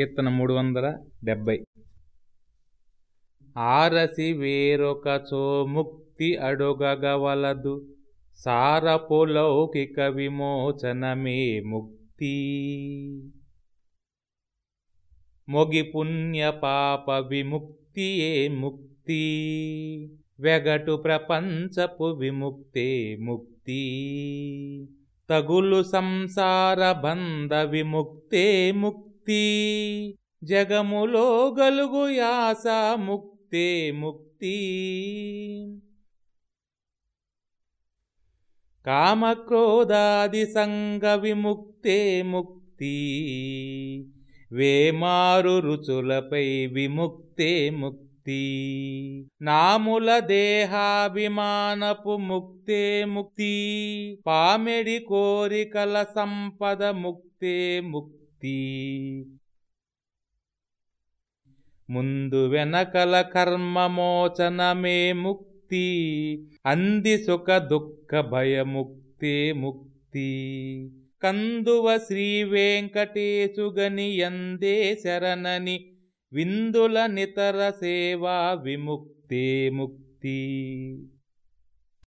కీర్తన మూడు వందల డెబ్బై ఆరసి వేరొకచో ముక్తి అడుగగవలదు. సారపులౌకిక విమోచనమే ముక్తి. మొగి పుణ్య పాప విముక్తియే ముక్తి. వెగటు ప్రపంచపు విముక్తే ముక్తి. తగులు సంసార బంధ విముక్తే ముక్తి. ముక్తి జగములో గలుగు యాస ముక్తే ముక్తి. కామక్రోధాది సంగ విముక్తే ముక్తి. వేమారు రుచులపై విముక్తే ముక్తి. నాముల దేహాభిమానపు ముక్తే ముక్తి. పామెడి కోరికల సంపద ముక్తే ముక్తి. ముక్తి ముందు వెనకల కర్మమోచనమే ముక్తి అంది సుఖ దుఃఖ భయముక్తే ముక్తి కందువ శ్రీ వెంకటేశుగని ఎందే శరణని విందుల నితర సేవా విముక్తే ముక్తి.